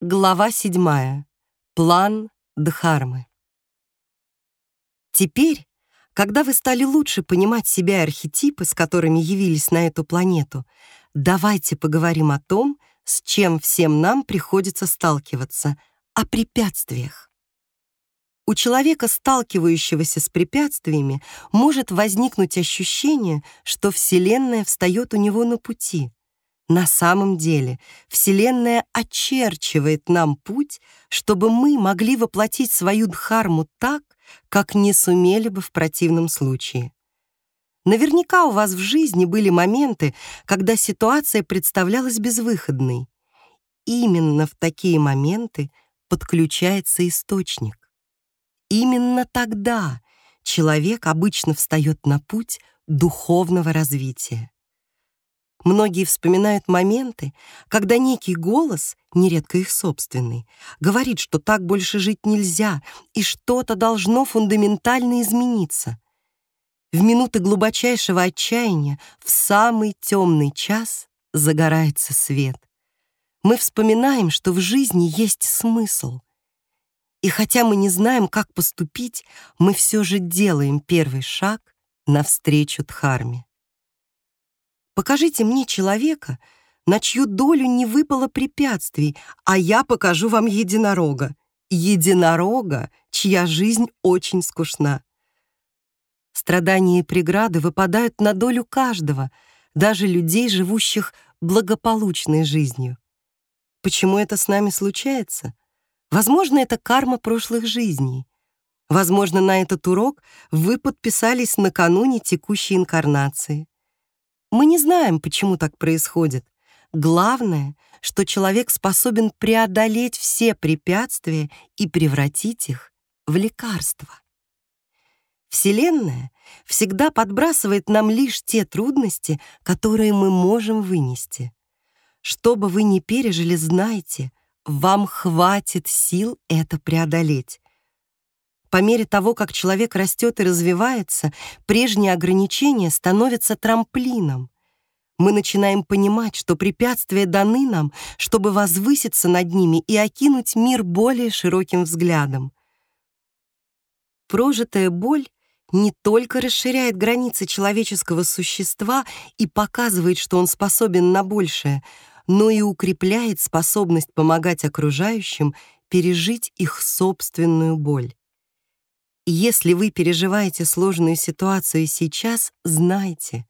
Глава седьмая. План Дхармы. Теперь, когда вы стали лучше понимать себя и архетипы, с которыми явились на эту планету, давайте поговорим о том, с чем всем нам приходится сталкиваться, о препятствиях. У человека, сталкивающегося с препятствиями, может возникнуть ощущение, что Вселенная встает у него на пути — на самом деле Вселенная очерчивает нам путь, чтобы мы могли воплотить свою дхарму так, как не сумели бы в противном случае. Наверняка у вас в жизни были моменты, когда ситуация представлялась безвыходной. Именно в такие моменты подключается источник. Именно тогда человек обычно встает на путь духовного развития. Многие вспоминают моменты, когда некий голос, нередко их собственный, говорит, что так больше жить нельзя и что-то должно фундаментально измениться. В минуты глубочайшего отчаяния, в самый темный час загорается свет. Мы вспоминаем, что в жизни есть смысл. И хотя мы не знаем, как поступить, мы все же делаем первый шаг навстречу Дхарме. Покажите мне человека, на чью долю не выпало препятствий, а я покажу вам единорога. Единорога, чья жизнь очень скучна. Страдания и преграды выпадают на долю каждого, даже людей, живущих благополучной жизнью. Почему это с нами случается? Возможно, это карма прошлых жизней. Возможно, на этот урок вы подписались накануне текущей инкарнации. Мы не знаем, почему так происходит. Главное, что человек способен преодолеть все препятствия и превратить их в лекарство. Вселенная всегда подбрасывает нам лишь те трудности, которые мы можем вынести. Что бы вы ни пережили, знайте, вам хватит сил это преодолеть. По мере того, как человек растет и развивается, прежние ограничения становятся трамплином. Мы начинаем понимать, что препятствия даны нам, чтобы возвыситься над ними и окинуть мир более широким взглядом. Прожитая боль не только расширяет границы человеческого существа и показывает, что он способен на большее, но и укрепляет способность помогать окружающим пережить их собственную боль. Если вы переживаете сложную ситуацию сейчас, знайте,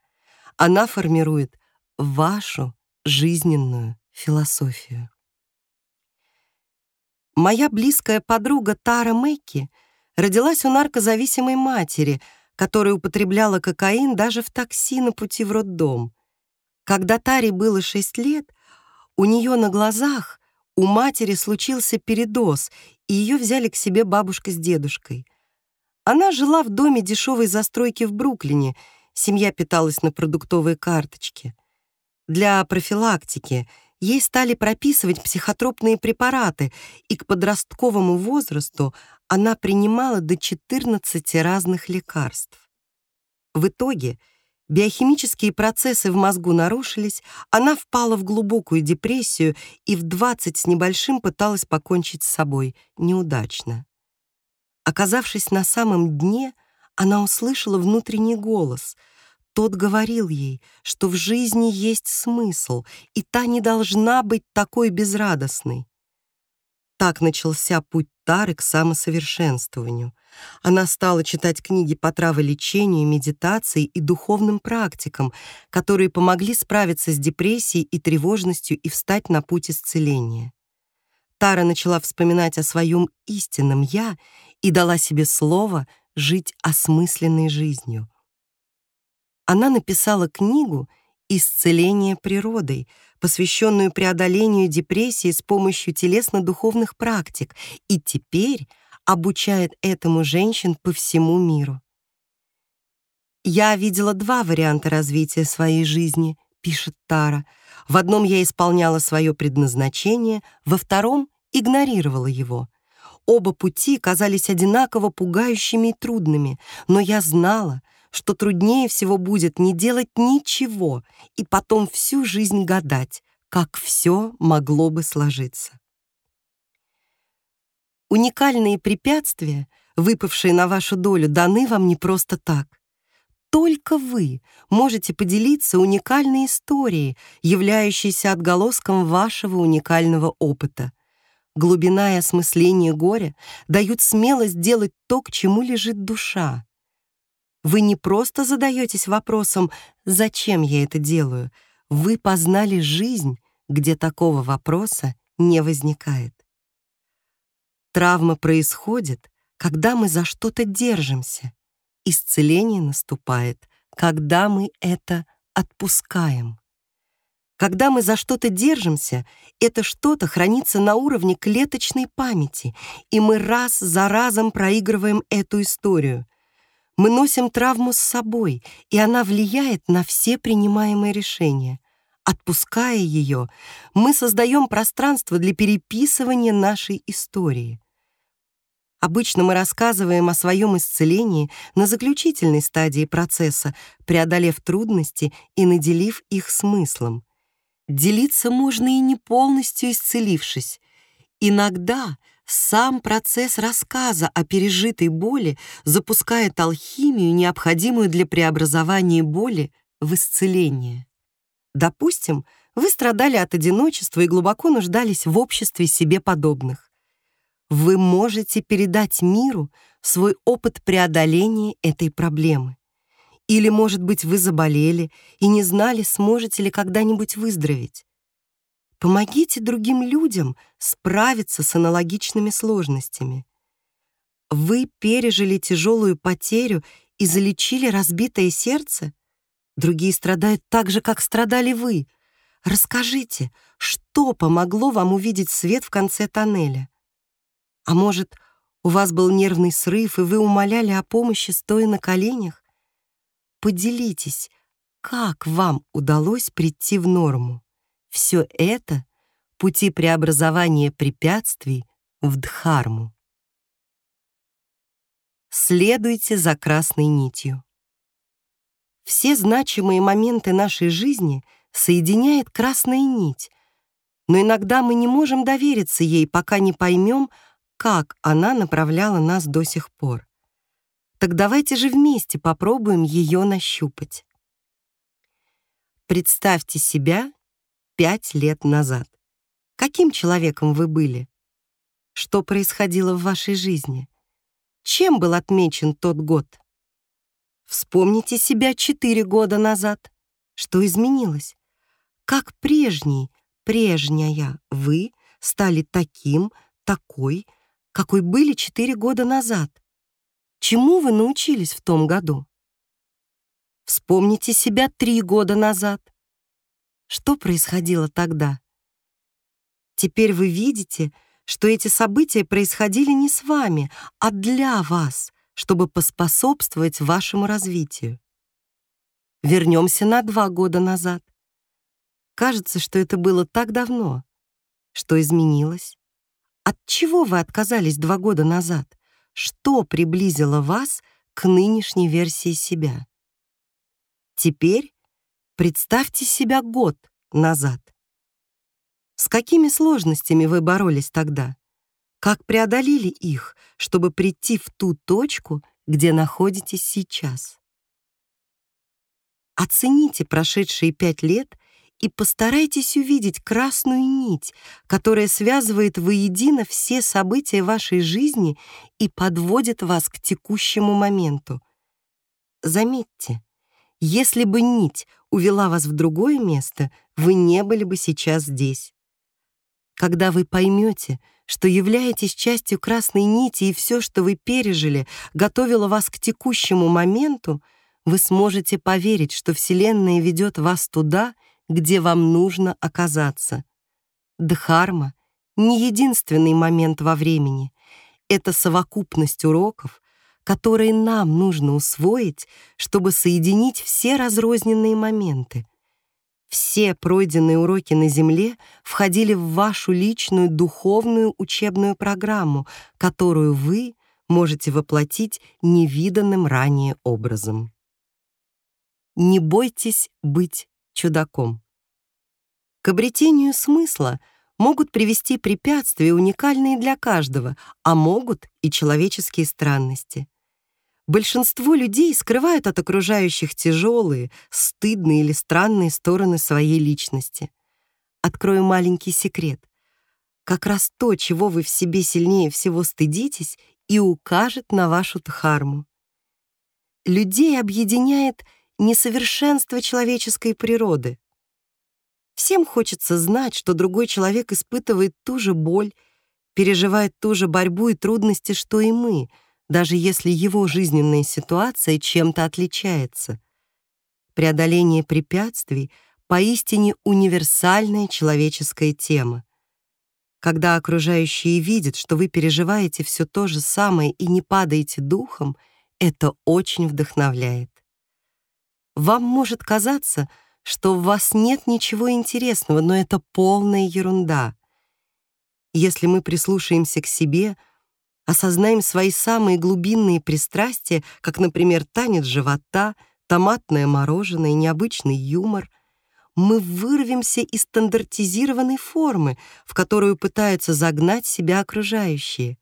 она формирует вашу жизненную философию. Моя близкая подруга Тара Мэкки родилась у наркозависимой матери, которая употребляла кокаин даже в такси на пути в роддом. Когда Таре было 6 лет, у нее на глазах у матери случился передоз, и ее взяли к себе бабушка с дедушкой — она жила в доме дешевой застройки в Бруклине, семья питалась на продуктовые карточки. Для профилактики ей стали прописывать психотропные препараты, и к подростковому возрасту она принимала до 14 разных лекарств. В итоге биохимические процессы в мозгу нарушились, она впала в глубокую депрессию и в 20 с небольшим пыталась покончить с собой, неудачно. Оказавшись на самом дне, она услышала внутренний голос. Тот говорил ей, что в жизни есть смысл, и та не должна быть такой безрадостной. Так начался путь Тары к самосовершенствованию. Она стала читать книги по траволечению, медитации и духовным практикам, которые помогли справиться с депрессией и тревожностью и встать на путь исцеления. Тара начала вспоминать о своем истинном «я» и дала себе слово жить осмысленной жизнью. Она написала книгу «Исцеление природой», посвященную преодолению депрессии с помощью телесно-духовных практик, и теперь обучает этому женщин по всему миру. «Я видела два варианта развития своей жизни», — пишет Тара. «В одном я исполняла свое предназначение, во втором — игнорировала его. Оба пути казались одинаково пугающими и трудными, но я знала, что труднее всего будет не делать ничего и потом всю жизнь гадать, как все могло бы сложиться. Уникальные препятствия, выпавшие на вашу долю, даны вам не просто так. Только вы можете поделиться уникальной историей, являющейся отголоском вашего уникального опыта. Глубина и осмысление горя дают смелость делать то, к чему лежит душа. Вы не просто задаетесь вопросом «Зачем я это делаю?», вы познали жизнь, где такого вопроса не возникает. Травма происходит, когда мы за что-то держимся. Исцеление наступает, когда мы это отпускаем. Когда мы за что-то держимся, это что-то хранится на уровне клеточной памяти, и мы раз за разом проигрываем эту историю. Мы носим травму с собой, и она влияет на все принимаемые решения. Отпуская ее, мы создаем пространство для переписывания нашей истории. Обычно мы рассказываем о своем исцелении на заключительной стадии процесса, преодолев трудности и наделив их смыслом. Делиться можно и не полностью исцелившись. Иногда сам процесс рассказа о пережитой боли запускает алхимию, необходимую для преобразования боли в исцеление. Допустим, вы страдали от одиночества и глубоко нуждались в обществе себе подобных. Вы можете передать миру свой опыт преодоления этой проблемы. Или, может быть, вы заболели и не знали, сможете ли когда-нибудь выздороветь. Помогите другим людям справиться с аналогичными сложностями. Вы пережили тяжелую потерю и залечили разбитое сердце? Другие страдают так же, как страдали вы. Расскажите, что помогло вам увидеть свет в конце тоннеля? А может, у вас был нервный срыв, и вы умоляли о помощи, стоя на коленях? Поделитесь, как вам удалось прийти в норму. Все это — пути преобразования препятствий в Дхарму. Следуйте за красной нитью. Все значимые моменты нашей жизни соединяет красная нить, но иногда мы не можем довериться ей, пока не поймем, как она направляла нас до сих пор. Так давайте же вместе попробуем ее нащупать. Представьте себя пять лет назад. Каким человеком вы были? Что происходило в вашей жизни? Чем был отмечен тот год? Вспомните себя четыре года назад. Что изменилось? Как прежний, прежняя вы стали таким, такой, какой были четыре года назад? Чему вы научились в том году? Вспомните себя три года назад. Что происходило тогда? Теперь вы видите, что эти события происходили не с вами, а для вас — чтобы поспособствовать вашему развитию. Вернемся на два года назад. Кажется, что это было так давно. Что изменилось? От чего вы отказались два года назад? Что приблизило вас к нынешней версии себя? Теперь представьте себя год назад. С какими сложностями вы боролись тогда? Как преодолели их, чтобы прийти в ту точку, где находитесь сейчас? Оцените прошедшие пять лет и постарайтесь увидеть красную нить, которая связывает воедино все события вашей жизни и подводит вас к текущему моменту. Заметьте, если бы нить увела вас в другое место, вы не были бы сейчас здесь. Когда вы поймете, что являетесь частью красной нити, и все, что вы пережили, готовило вас к текущему моменту, вы сможете поверить, что Вселенная ведет вас туда, где вам нужно оказаться. Дхарма — не единственный момент во времени. Это совокупность уроков, которые нам нужно усвоить, чтобы соединить все разрозненные моменты — все пройденные уроки на Земле входили в вашу личную духовную учебную программу, которую вы можете воплотить невиданным ранее образом. Не бойтесь быть чудаком. К обретению смысла могут привести препятствия, уникальные для каждого, а могут и человеческие странности. Большинство людей скрывают от окружающих тяжелые, стыдные или странные стороны своей личности. Открою маленький секрет. Как раз то, чего вы в себе сильнее всего стыдитесь, и укажет на вашу дхарму. Людей объединяет несовершенство человеческой природы. Всем хочется знать, что другой человек испытывает ту же боль, переживает ту же борьбу и трудности, что и мы — даже если его жизненная ситуация чем-то отличается. Преодоление препятствий — поистине универсальная человеческая тема. Когда окружающие видят, что вы переживаете все то же самое и не падаете духом, это очень вдохновляет. Вам может казаться, что в вас нет ничего интересного, но это полная ерунда. Если мы прислушаемся к себе — осознаем свои самые глубинные пристрастия, как, например, танец живота, томатное мороженое, необычный юмор, мы вырвемся из стандартизированной формы, в которую пытаются загнать себя окружающие.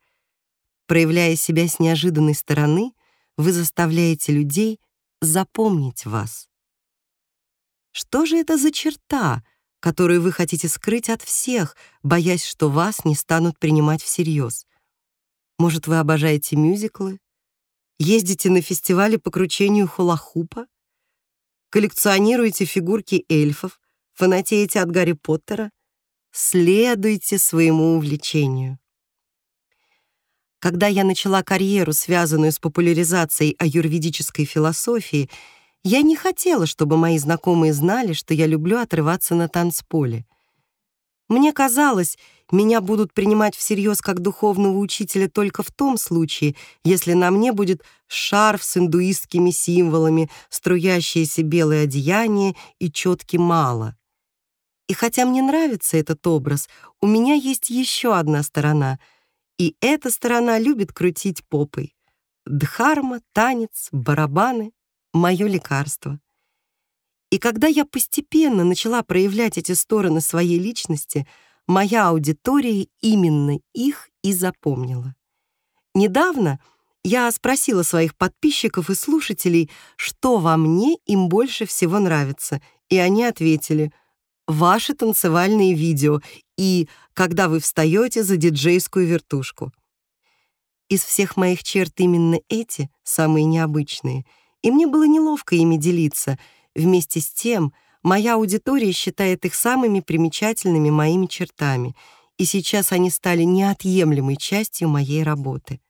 Проявляя себя с неожиданной стороны, вы заставляете людей запомнить вас. Что же это за черта, которую вы хотите скрыть от всех, боясь, что вас не станут принимать всерьез? Может, вы обожаете мюзиклы? Ездите на фестивали по кручению хулахупа? Коллекционируете фигурки эльфов? Фанатеете от Гарри Поттера? Следуйте своему увлечению. Когда я начала карьеру, связанную с популяризацией аюрведической философии, я не хотела, чтобы мои знакомые знали, что я люблю отрываться на танцполе. Мне казалось, меня будут принимать всерьез как духовного учителя только в том случае, если на мне будет шарф с индуистскими символами, струящееся белое одеяние и четкий мало. И хотя мне нравится этот образ, у меня есть еще одна сторона, и эта сторона любит крутить попой. Дхарма, танец, барабаны — мое лекарство. И когда я постепенно начала проявлять эти стороны своей личности, моя аудитория именно их и запомнила. Недавно я спросила своих подписчиков и слушателей, что во мне им больше всего нравится, и они ответили «Ваши танцевальные видео» и «Когда вы встаете за диджейскую вертушку». Из всех моих черт именно эти самые необычные, и мне было неловко ими делиться — Вместе с тем, моя аудитория считает их самыми примечательными моими чертами, и сейчас они стали неотъемлемой частью моей работы.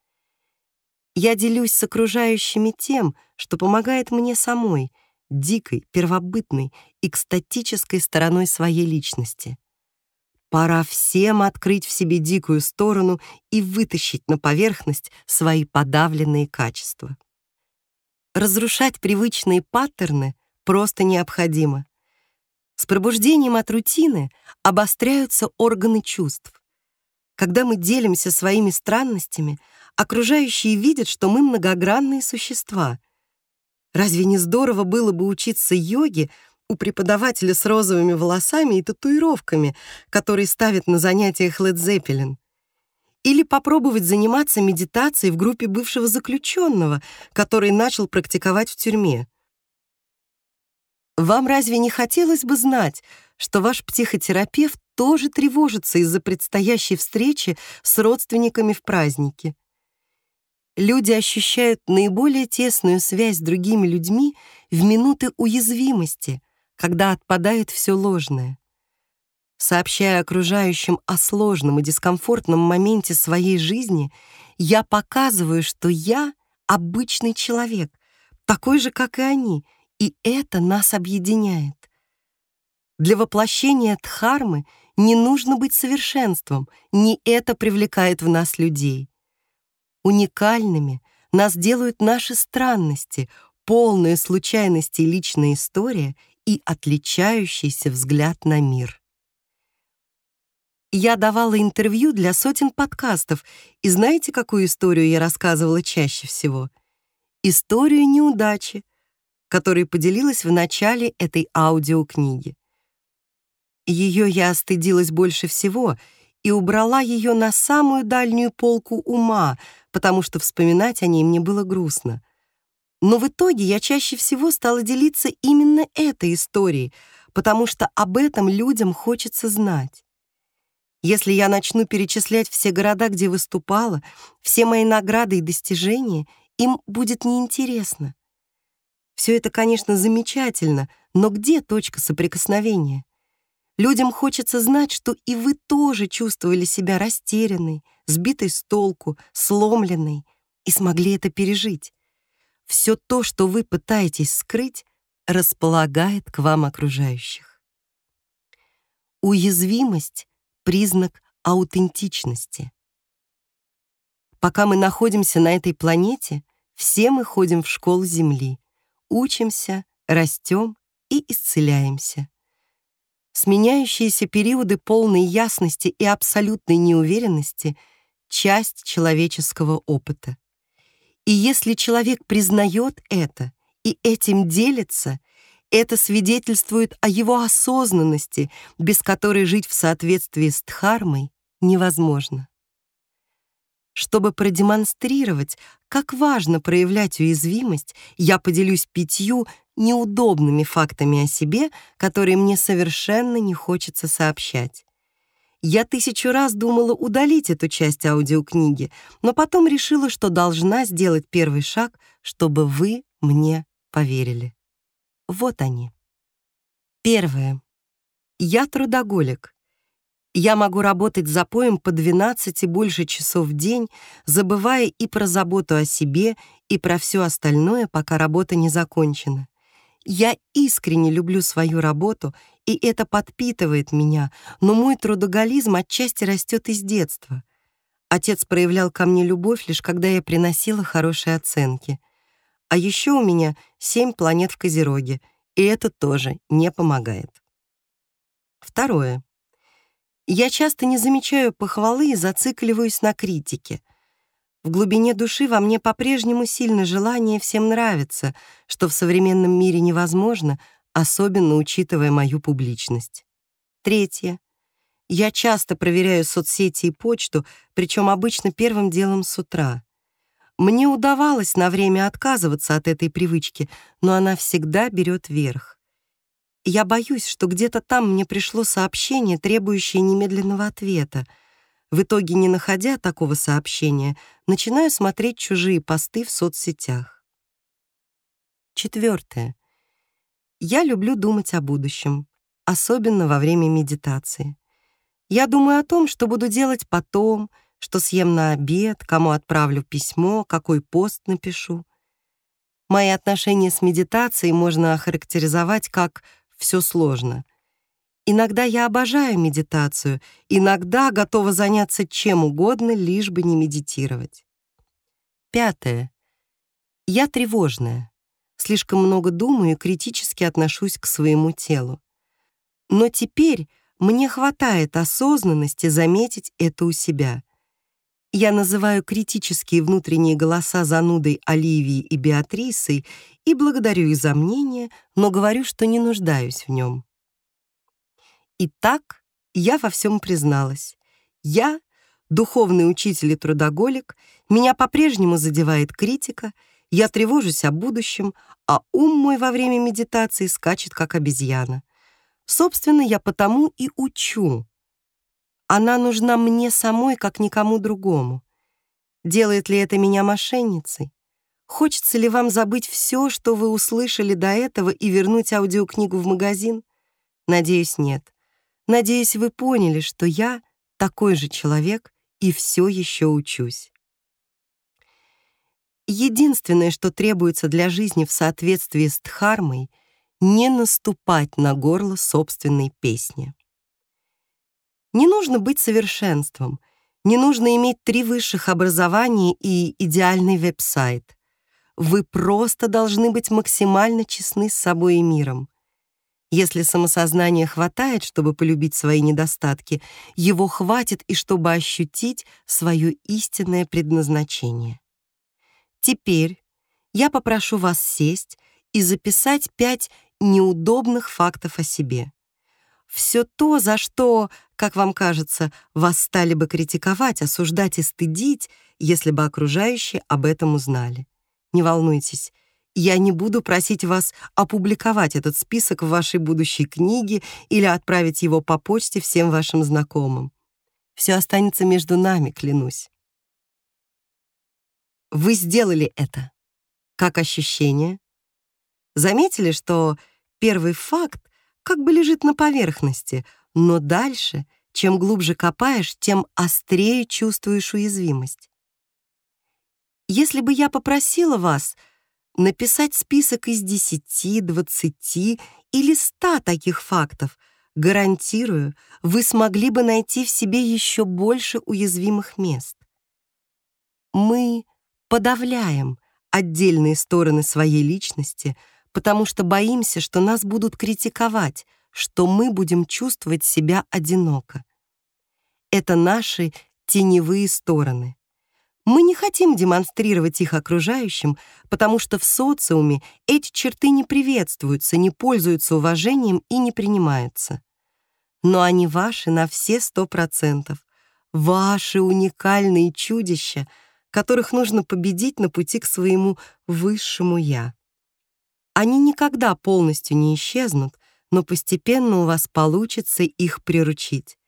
Я делюсь с окружающими тем, что помогает мне самой, дикой, первобытной, экстатической стороной своей личности. Пора всем открыть в себе дикую сторону и вытащить на поверхность свои подавленные качества. Разрушать привычные паттерны — просто необходимо. С пробуждением от рутины обостряются органы чувств. Когда мы делимся своими странностями, окружающие видят, что мы многогранные существа. Разве не здорово было бы учиться йоге у преподавателя с розовыми волосами и татуировками, который ставит на занятиях Лед Зеппелин? Или попробовать заниматься медитацией в группе бывшего заключенного, который начал практиковать в тюрьме? Вам разве не хотелось бы знать, что ваш психотерапевт тоже тревожится из-за предстоящей встречи с родственниками в празднике? Люди ощущают наиболее тесную связь с другими людьми в минуты уязвимости, когда отпадает все ложное. Сообщая окружающим о сложном и дискомфортном моменте своей жизни, я показываю, что я обычный человек, такой же, как и они — и это нас объединяет. Для воплощения дхармы не нужно быть совершенством, не это привлекает в нас людей. Уникальными нас делают наши странности, полная случайности личная история и отличающийся взгляд на мир. Я давала интервью для сотен подкастов, и знаете, какую историю я рассказывала чаще всего? Историю неудачи — которой поделилась в начале этой аудиокниги. Ее я остыдилась больше всего и убрала ее на самую дальнюю полку ума, потому что вспоминать о ней мне было грустно. Но в итоге я чаще всего стала делиться именно этой историей, потому что об этом людям хочется знать. Если я начну перечислять все города, где выступала, все мои награды и достижения, им будет неинтересно. Все это, конечно, замечательно, но где точка соприкосновения? Людям хочется знать, что и вы тоже чувствовали себя растерянной, сбитой с толку, сломленной и смогли это пережить. Все то, что вы пытаетесь скрыть, располагает к вам окружающих. Уязвимость — признак аутентичности. Пока мы находимся на этой планете, все мы ходим в школу Земли, учимся, растем и исцеляемся. Сменяющиеся периоды полной ясности и абсолютной неуверенности — часть человеческого опыта. И если человек признает это и этим делится, это свидетельствует о его осознанности, без которой жить в соответствии с Дхармой невозможно. Чтобы продемонстрировать, как важно проявлять уязвимость, я поделюсь пятью неудобными фактами о себе, которые мне совершенно не хочется сообщать. Я тысячу раз думала удалить эту часть аудиокниги, но потом решила, что должна сделать первый шаг, чтобы вы мне поверили. Вот они. Первое. Я трудоголик. Я могу работать за поем по 12 и больше часов в день, забывая и про заботу о себе, и про все остальное, пока работа не закончена. Я искренне люблю свою работу, и это подпитывает меня, но мой трудоголизм отчасти растет из детства. Отец проявлял ко мне любовь лишь когда я приносила хорошие оценки. А еще у меня семь планет в Козероге, и это тоже не помогает. Второе. Я часто не замечаю похвалы и зацикливаюсь на критике. В глубине души во мне по-прежнему сильно желание всем нравиться, что в современном мире невозможно, особенно учитывая мою публичность. Третье. Я часто проверяю соцсети и почту, причем обычно первым делом с утра. Мне удавалось на время отказываться от этой привычки, но она всегда берет верх. Я боюсь, что где-то там мне пришло сообщение, требующее немедленного ответа. В итоге, не находя такого сообщения, начинаю смотреть чужие посты в соцсетях. Четвертое. Я люблю думать о будущем, особенно во время медитации. Я думаю о том, что буду делать потом, что съем на обед, кому отправлю письмо, какой пост напишу. Мои отношения с медитацией можно охарактеризовать как все сложно. Иногда я обожаю медитацию, иногда готова заняться чем угодно, лишь бы не медитировать. Пятое. Я тревожная. Слишком много думаю и критически отношусь к своему телу. Но теперь мне хватает осознанности заметить это у себя. Я называю критические внутренние голоса занудой Оливии и Беатрисой и благодарю их за мнение, но говорю, что не нуждаюсь в нем. Итак, я во всем призналась. Я — духовный учитель и трудоголик, меня по-прежнему задевает критика, я тревожусь о будущем, а ум мой во время медитации скачет, как обезьяна. Собственно, я потому и учу, она нужна мне самой, как никому другому. Делает ли это меня мошенницей? Хочется ли вам забыть все, что вы услышали до этого, и вернуть аудиокнигу в магазин? Надеюсь, нет. Надеюсь, вы поняли, что я такой же человек и все еще учусь. Единственное, что требуется для жизни в соответствии с Дхармой, не наступать на горло собственной песни. Не нужно быть совершенством, не нужно иметь три высших образования и идеальный веб-сайт. Вы просто должны быть максимально честны с собой и миром. Если самосознания хватает, чтобы полюбить свои недостатки, его хватит и чтобы ощутить свое истинное предназначение. Теперь я попрошу вас сесть и записать пять неудобных фактов о себе. все то, за что, как вам кажется, вас стали бы критиковать, осуждать и стыдить, если бы окружающие об этом узнали. Не волнуйтесь, я не буду просить вас опубликовать этот список в вашей будущей книге или отправить его по почте всем вашим знакомым. Все останется между нами, клянусь. Вы сделали это. Как ощущение? Заметили, что первый факт как бы лежит на поверхности, но дальше, чем глубже копаешь, тем острее чувствуешь уязвимость. Если бы я попросила вас написать список из 10, 20 или 100 таких фактов, гарантирую, вы смогли бы найти в себе еще больше уязвимых мест. Мы подавляем отдельные стороны своей личности, потому что боимся, что нас будут критиковать, что мы будем чувствовать себя одиноко. Это наши теневые стороны. Мы не хотим демонстрировать их окружающим, потому что в социуме эти черты не приветствуются, не пользуются уважением и не принимаются. Но они ваши на все сто процентов. Ваши уникальные чудища, которых нужно победить на пути к своему высшему «я». Они никогда полностью не исчезнут, но постепенно у вас получится их приручить.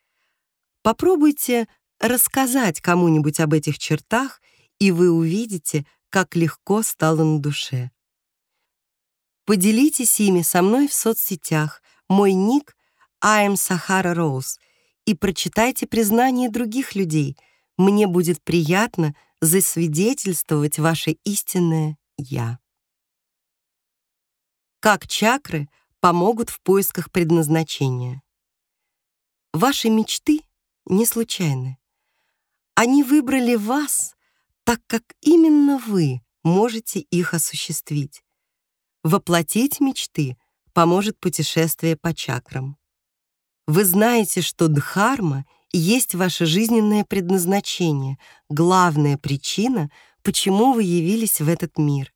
Попробуйте рассказать кому-нибудь об этих чертах, и вы увидите, как легко стало на душе. Поделитесь ими со мной в соцсетях. Мой ник I am Sahara Rose и прочитайте признания других людей. Мне будет приятно засвидетельствовать ваше истинное «Я». Как чакры помогут в поисках предназначения? Ваши мечты не случайны. Они выбрали вас, так как именно вы можете их осуществить. Воплотить мечты поможет путешествие по чакрам. Вы знаете, что Дхарма есть ваше жизненное предназначение, главная причина, почему вы явились в этот мир.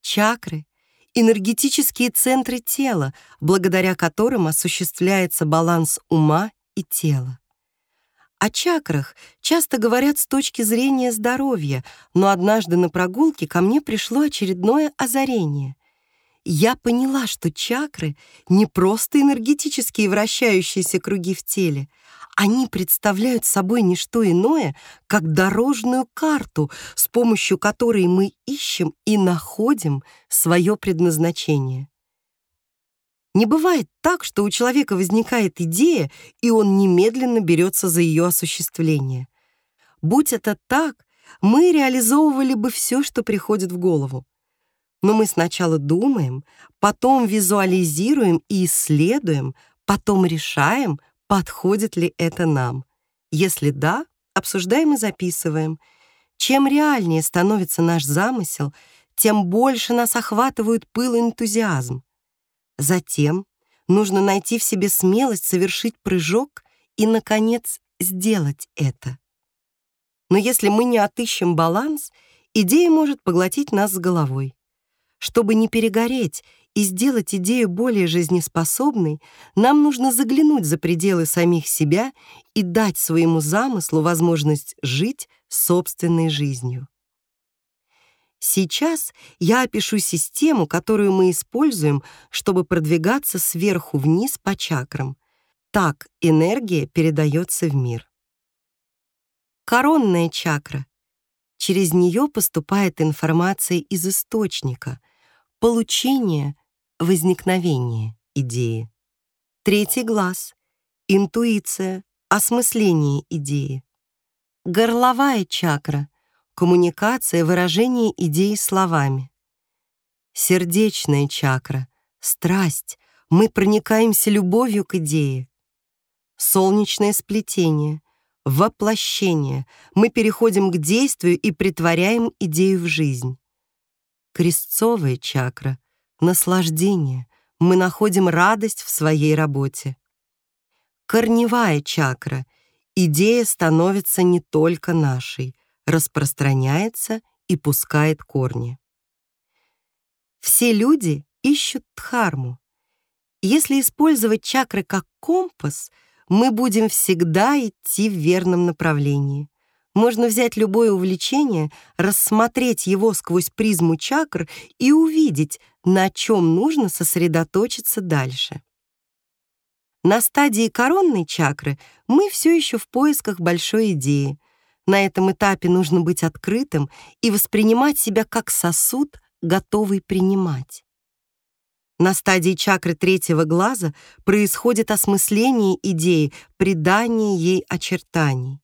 Чакры — энергетические центры тела, благодаря которым осуществляется баланс ума и тела. О чакрах часто говорят с точки зрения здоровья, но однажды на прогулке ко мне пришло очередное озарение. Я поняла, что чакры — не просто энергетические вращающиеся круги в теле. Они представляют собой не что иное, как дорожную карту, с помощью которой мы ищем и находим свое предназначение. Не бывает так, что у человека возникает идея, и он немедленно берется за ее осуществление. Будь это так, мы реализовывали бы все, что приходит в голову. Но мы сначала думаем, потом визуализируем и исследуем, потом решаем, подходит ли это нам. Если да, обсуждаем и записываем. Чем реальнее становится наш замысел, тем больше нас охватывают пыл и энтузиазм. Затем нужно найти в себе смелость совершить прыжок и, наконец, сделать это. Но если мы не отыщем баланс, идея может поглотить нас с головой. Чтобы не перегореть и сделать идею более жизнеспособной, нам нужно заглянуть за пределы самих себя и дать своему замыслу возможность жить собственной жизнью. Сейчас я опишу систему, которую мы используем, чтобы продвигаться сверху вниз по чакрам. Так энергия передается в мир. Коронная чакра. Через нее поступает информация из источника, получение, возникновение идеи. Третий глаз. Интуиция, осмысление идеи. Горловая чакра — коммуникация, выражение идей словами. Сердечная чакра, страсть, мы проникаемся любовью к идее. Солнечное сплетение, воплощение, мы переходим к действию и притворяем идею в жизнь. Крестцовая чакра, наслаждение, мы находим радость в своей работе. Корневая чакра, идея становится не только нашей, распространяется и пускает корни. Все люди ищут дхарму. Если использовать чакры как компас, мы будем всегда идти в верном направлении. Можно взять любое увлечение, рассмотреть его сквозь призму чакр и увидеть, на чем нужно сосредоточиться дальше. На стадии коронной чакры мы все еще в поисках большой идеи. На этом этапе нужно быть открытым и воспринимать себя как сосуд, готовый принимать. На стадии чакры третьего глаза происходит осмысление идеи, придание ей очертаний.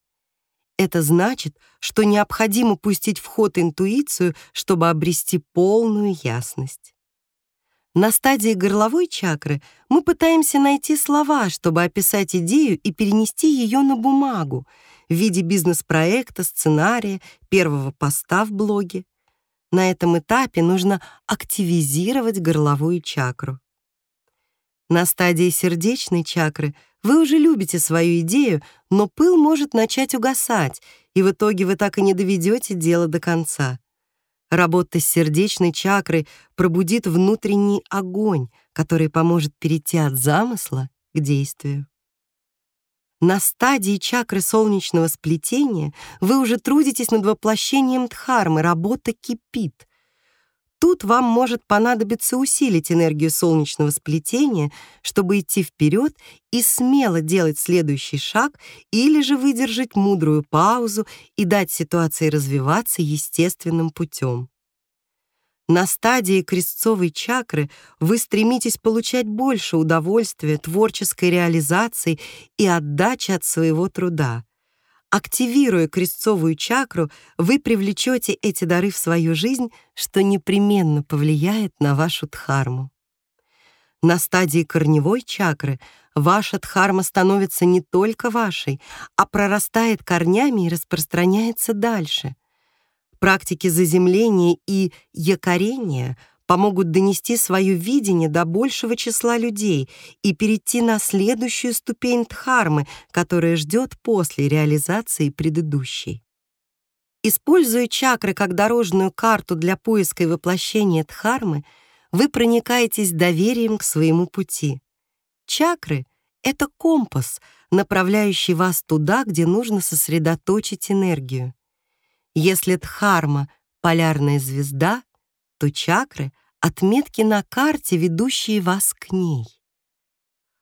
Это значит, что необходимо пустить в ход интуицию, чтобы обрести полную ясность. На стадии горловой чакры мы пытаемся найти слова, чтобы описать идею и перенести ее на бумагу в виде бизнес-проекта, сценария, первого поста в блоге. На этом этапе нужно активизировать горловую чакру. На стадии сердечной чакры вы уже любите свою идею, но пыл может начать угасать, и в итоге вы так и не доведете дело до конца. Работа с сердечной чакрой пробудит внутренний огонь, который поможет перейти от замысла к действию. На стадии чакры солнечного сплетения вы уже трудитесь над воплощением дхармы, работа кипит. Тут вам может понадобиться усилить энергию солнечного сплетения, чтобы идти вперед и смело делать следующий шаг или же выдержать мудрую паузу и дать ситуации развиваться естественным путем. На стадии крестцовой чакры вы стремитесь получать больше удовольствия, творческой реализации и отдачи от своего труда. Активируя крестцовую чакру, вы привлечете эти дары в свою жизнь, что непременно повлияет на вашу дхарму. На стадии корневой чакры ваша дхарма становится не только вашей, а прорастает корнями и распространяется дальше. Практики заземления и якорения — помогут донести свое видение до большего числа людей и перейти на следующую ступень дхармы, которая ждет после реализации предыдущей. Используя чакры как дорожную карту для поиска и воплощения дхармы, вы проникаетесь доверием к своему пути. Чакры — это компас, направляющий вас туда, где нужно сосредоточить энергию. Если дхарма — полярная звезда — то чакры — отметки на карте, ведущие вас к ней.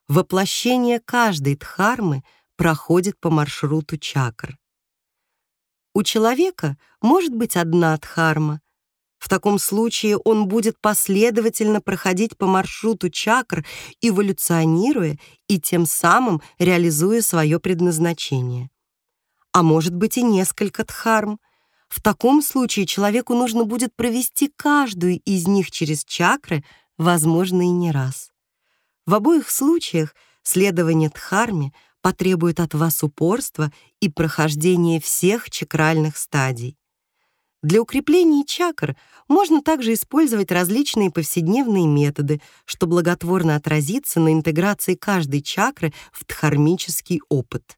Воплощение каждой дхармы проходит по маршруту чакр. У человека может быть одна дхарма. В таком случае он будет последовательно проходить по маршруту чакр, эволюционируя и тем самым реализуя свое предназначение. А может быть и несколько дхарм — в таком случае человеку нужно будет провести каждую из них через чакры, возможно, и не раз. В обоих случаях следование дхарме потребует от вас упорства и прохождения всех чакральных стадий. Для укрепления чакр можно также использовать различные повседневные методы, что благотворно отразится на интеграции каждой чакры в дхармический опыт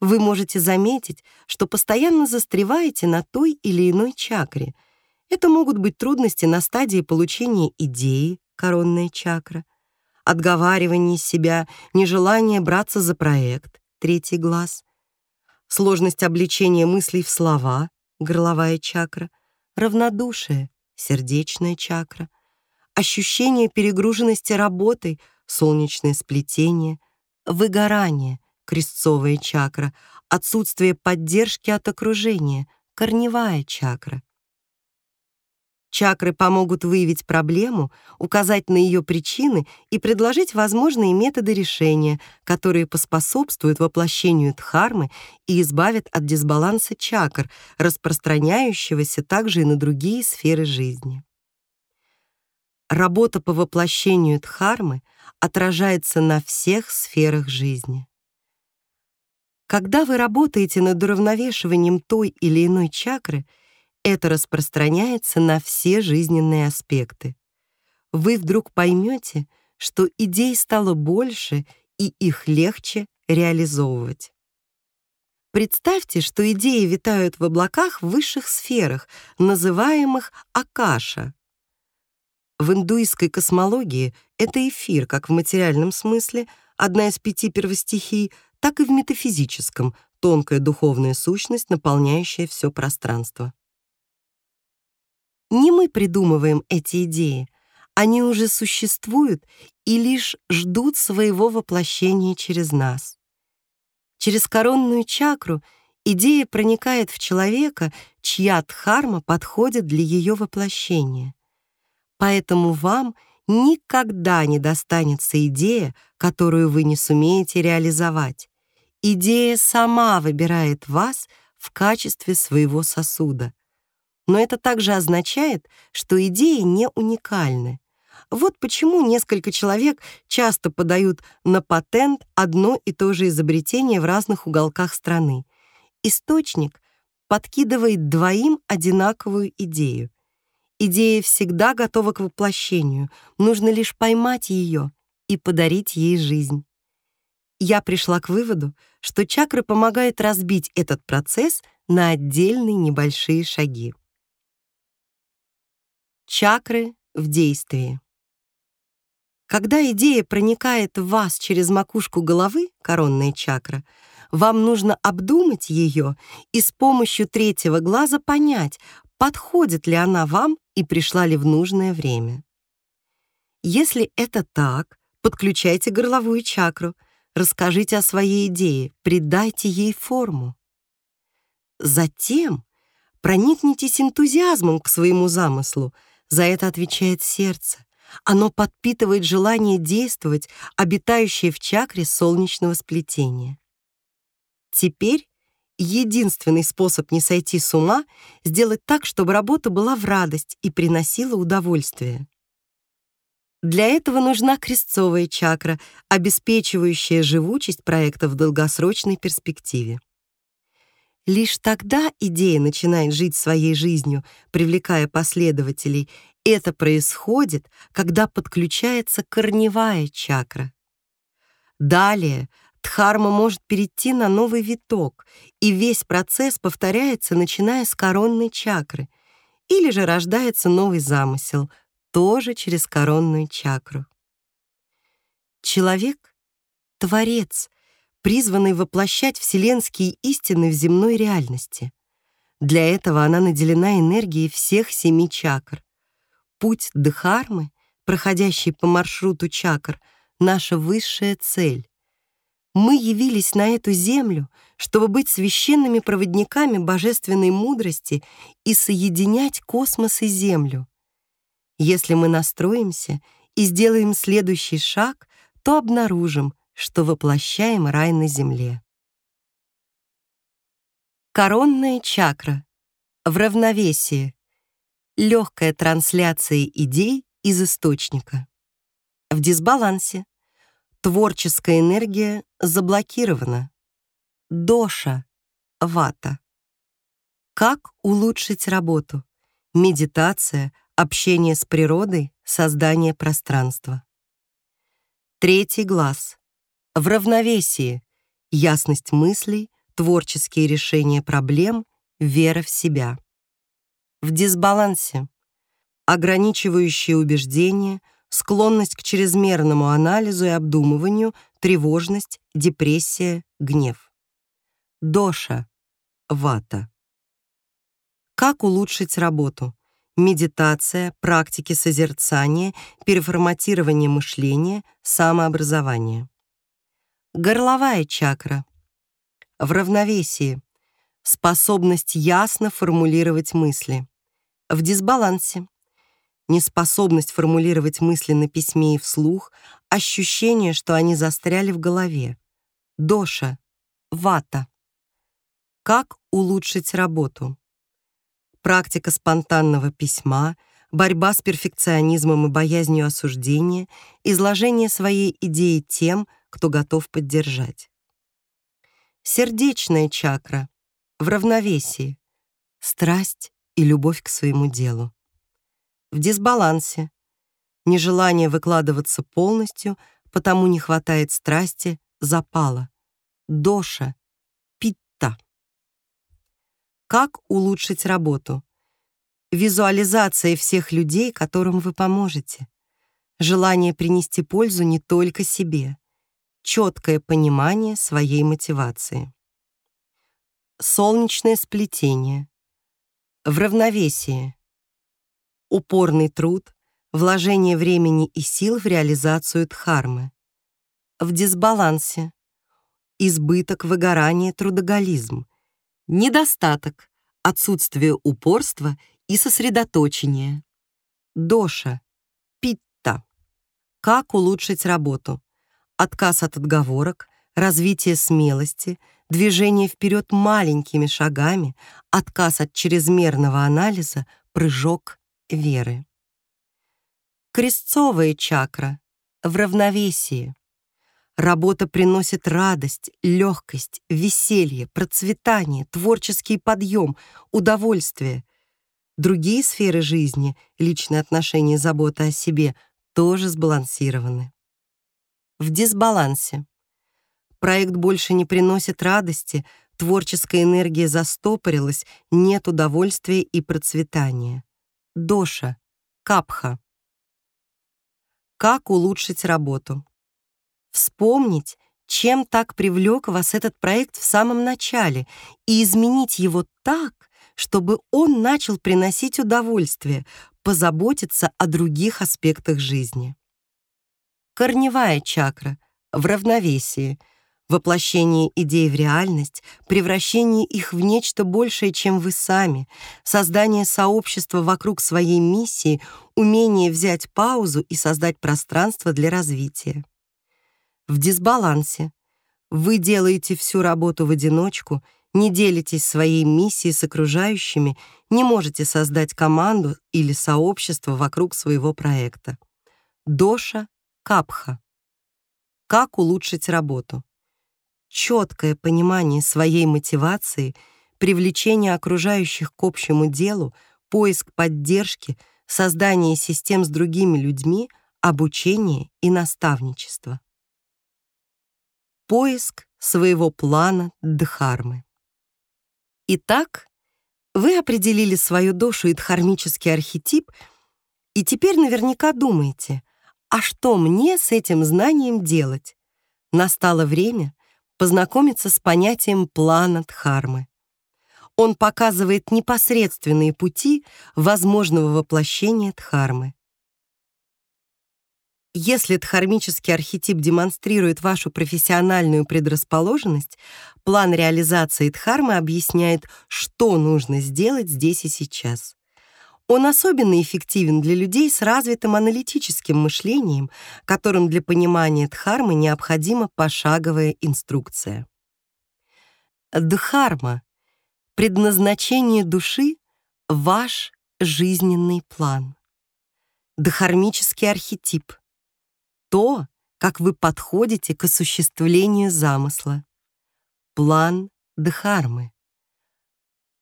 вы можете заметить, что постоянно застреваете на той или иной чакре. Это могут быть трудности на стадии получения идеи, коронная чакра, отговаривание себя, нежелание браться за проект, третий глаз, сложность обличения мыслей в слова, горловая чакра, равнодушие, сердечная чакра, ощущение перегруженности работой, солнечное сплетение, выгорание — крестцовая чакра, отсутствие поддержки от окружения, корневая чакра. Чакры помогут выявить проблему, указать на ее причины и предложить возможные методы решения, которые поспособствуют воплощению дхармы и избавят от дисбаланса чакр, распространяющегося также и на другие сферы жизни. Работа по воплощению дхармы отражается на всех сферах жизни. Когда вы работаете над уравновешиванием той или иной чакры, это распространяется на все жизненные аспекты. Вы вдруг поймете, что идей стало больше и их легче реализовывать. Представьте, что идеи витают в облаках в высших сферах, называемых акаша. В индуистской космологии это эфир как в материальном смысле, одна из пяти первостихий, так и в метафизическом, тонкая духовная сущность, наполняющая все пространство. Не мы придумываем эти идеи, они уже существуют и лишь ждут своего воплощения через нас. Через коронную чакру идея проникает в человека, чья дхарма подходит для ее воплощения. Поэтому вам никогда не достанется идея, которую вы не сумеете реализовать. Идея сама выбирает вас в качестве своего сосуда. Но это также означает, что идеи не уникальны. Вот почему несколько человек часто подают на патент одно и то же изобретение в разных уголках страны. Источник подкидывает двоим одинаковую идею. Идея всегда готова к воплощению, нужно лишь поймать ее и подарить ей жизнь. Я пришла к выводу, что чакры помогают разбить этот процесс на отдельные небольшие шаги. Чакры в действии. Когда идея проникает в вас через макушку головы, коронная чакра, вам нужно обдумать ее и с помощью третьего глаза понять, подходит ли она вам и пришла ли в нужное время. Если это так, подключайте горловую чакру, расскажите о своей идее, придайте ей форму. Затем проникнитесь энтузиазмом к своему замыслу, за это отвечает сердце. Оно подпитывает желание действовать, обитающее в чакре солнечного сплетения. Теперь единственный способ не сойти с ума — сделать так, чтобы работа была в радость и приносила удовольствие. Для этого нужна крестцовая чакра, обеспечивающая живучесть проекта в долгосрочной перспективе. Лишь тогда идея начинает жить своей жизнью, привлекая последователей, это происходит, когда подключается корневая чакра. Далее дхарма может перейти на новый виток, и весь процесс повторяется, начиная с коронной чакры, или же рождается новый замысел, тоже через коронную чакру. Человек — творец, призванный воплощать вселенские истины в земной реальности. Для этого она наделена энергией всех семи чакр. Путь Дхармы, проходящий по маршруту чакр, наша высшая цель. Мы явились на эту землю, чтобы быть священными проводниками божественной мудрости и соединять космос и Землю. Если мы настроимся и сделаем следующий шаг, то обнаружим, что воплощаем рай на земле. Коронная чакра в равновесии легкая трансляция идей из источника. В дисбалансе творческая энергия заблокирована. Доша, вата. Как улучшить работу? Медитация, общение с природой, создание пространства. Третий глаз. В равновесии. Ясность мыслей, творческие решения проблем, вера в себя в дисбалансе. Ограничивающие убеждения, склонность к чрезмерному анализу и обдумыванию, тревожность, депрессия, гнев. Доша. Вата. Как улучшить работу? Медитация, практики созерцания, переформатирование мышления, самообразование. Горловая чакра. В равновесии способность ясно формулировать мысли. В дисбалансе неспособность формулировать мысли на письме и вслух, ощущение, что они застряли в голове. Доша, вата. Как улучшить работу? Практика спонтанного письма, борьба с перфекционизмом и боязнью осуждения, изложение своей идеи тем, кто готов поддержать. Сердечная чакра в равновесии, страсть и любовь к своему делу. В дисбалансе, нежелание выкладываться полностью, потому не хватает страсти, запала, доша, питта. Как улучшить работу? визуализация всех людей, которым вы поможете, желание принести пользу не только себе, четкое понимание своей мотивации. Солнечное сплетение. В равновесии. Упорный труд, вложение времени и сил в реализацию дхармы. В дисбалансе. Избыток, выгорание, трудоголизм. Недостаток, отсутствие упорства и сосредоточения. Доша. Питта. Как улучшить работу? Отказ от отговорок, развитие смелости, движение вперед маленькими шагами, отказ от чрезмерного анализа, прыжок веры. Крестцовая чакра в равновесии. Работа приносит радость, легкость, веселье, процветание, творческий подъем, удовольствие. Другие сферы жизни, личные отношения, забота о себе, тоже сбалансированы. В дисбалансе. Проект больше не приносит радости, творческая энергия застопорилась, нет удовольствия и процветания. Доша, капха. Как улучшить работу? вспомнить, чем так привлек вас этот проект в самом начале, и изменить его так, чтобы он начал приносить удовольствие, позаботиться о других аспектах жизни. Корневая чакра в равновесии, воплощение идей в реальность, превращение их в нечто большее, чем вы сами, создание сообщества вокруг своей миссии, умение взять паузу и создать пространство для развития в дисбалансе. Вы делаете всю работу в одиночку, не делитесь своей миссией с окружающими, не можете создать команду или сообщество вокруг своего проекта. Доша Капха. Как улучшить работу? Четкое понимание своей мотивации, привлечение окружающих к общему делу, поиск поддержки, создание систем с другими людьми, обучение и наставничество поиск своего плана Дхармы. Итак, вы определили свою душу и дхармический архетип, и теперь наверняка думаете, а что мне с этим знанием делать? Настало время познакомиться с понятием плана Дхармы. Он показывает непосредственные пути возможного воплощения Дхармы. Если дхармический архетип демонстрирует вашу профессиональную предрасположенность, план реализации дхармы объясняет, что нужно сделать здесь и сейчас. Он особенно эффективен для людей с развитым аналитическим мышлением, которым для понимания дхармы необходима пошаговая инструкция. Дхарма — предназначение души — ваш жизненный план. Дхармический архетип — то, как вы подходите к осуществлению замысла. План Дхармы.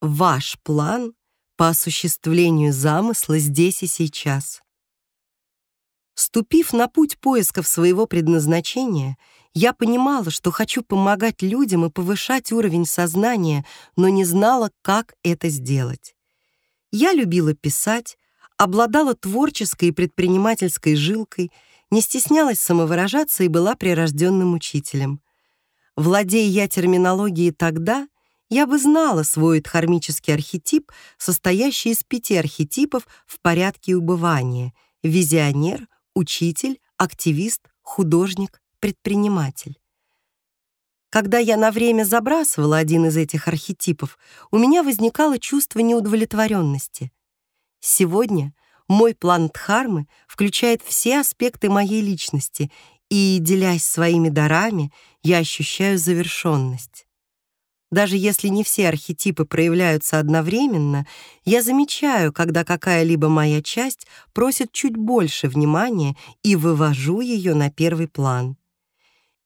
Ваш план по осуществлению замысла здесь и сейчас. Ступив на путь поисков своего предназначения, я понимала, что хочу помогать людям и повышать уровень сознания, но не знала, как это сделать. Я любила писать, обладала творческой и предпринимательской жилкой не стеснялась самовыражаться и была прирожденным учителем. Владея я терминологией тогда, я бы знала свой дхармический архетип, состоящий из пяти архетипов в порядке убывания — визионер, учитель, активист, художник, предприниматель. Когда я на время забрасывала один из этих архетипов, у меня возникало чувство неудовлетворенности. Сегодня — мой план Дхармы включает все аспекты моей личности, и, делясь своими дарами, я ощущаю завершенность. Даже если не все архетипы проявляются одновременно, я замечаю, когда какая-либо моя часть просит чуть больше внимания и вывожу ее на первый план.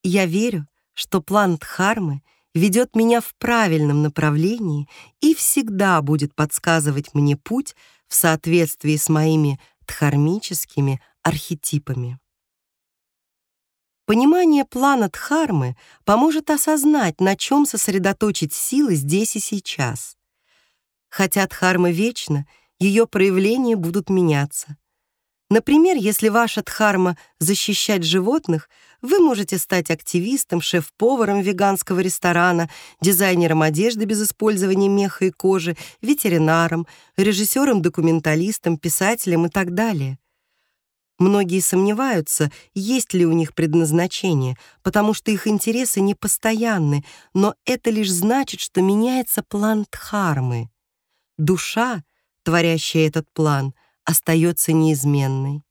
Я верю, что план Дхармы ведет меня в правильном направлении и всегда будет подсказывать мне путь в соответствии с моими дхармическими архетипами. Понимание плана Дхармы поможет осознать, на чем сосредоточить силы здесь и сейчас. Хотя Дхарма вечна, ее проявления будут меняться. Например, если ваша дхарма — защищать животных, вы можете стать активистом, шеф-поваром веганского ресторана, дизайнером одежды без использования меха и кожи, ветеринаром, режиссером-документалистом, писателем и так далее. Многие сомневаются, есть ли у них предназначение, потому что их интересы не постоянны, но это лишь значит, что меняется план Дхармы. Душа, творящая этот план — остается неизменной.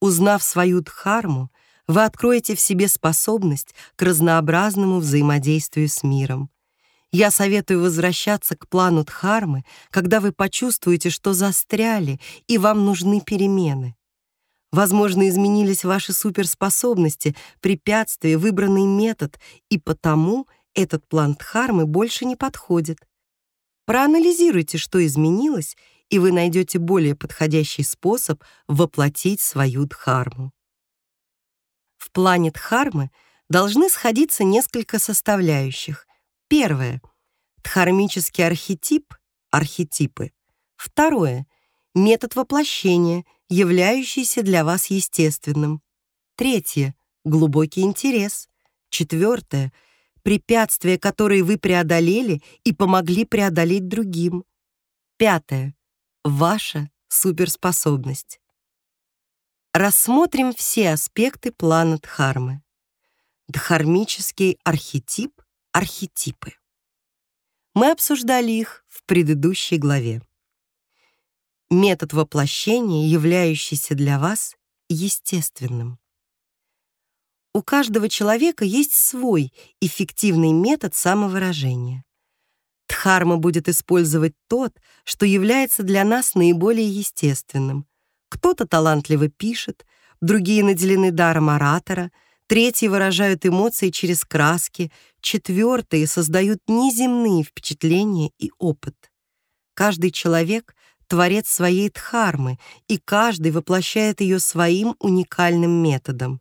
Узнав свою дхарму, вы откроете в себе способность к разнообразному взаимодействию с миром. Я советую возвращаться к плану дхармы, когда вы почувствуете, что застряли и вам нужны перемены. Возможно, изменились ваши суперспособности, препятствия, выбранный метод, и потому этот план дхармы больше не подходит. Проанализируйте, что изменилось, и вы найдете более подходящий способ воплотить свою дхарму. В плане дхармы должны сходиться несколько составляющих. Первое — дхармический архетип, архетипы. Второе — метод воплощения, являющийся для вас естественным. Третье — глубокий интерес. Четвертое — препятствия, которые вы преодолели и помогли преодолеть другим. Пятое ваша суперспособность. Рассмотрим все аспекты плана Дхармы. Дхармический архетип, архетипы. Мы обсуждали их в предыдущей главе. Метод воплощения, являющийся для вас естественным. У каждого человека есть свой эффективный метод самовыражения. Дхарма будет использовать тот, что является для нас наиболее естественным. Кто-то талантливо пишет, другие наделены даром оратора, третьи выражают эмоции через краски, четвертые создают неземные впечатления и опыт. Каждый человек — творец своей дхармы, и каждый воплощает ее своим уникальным методом.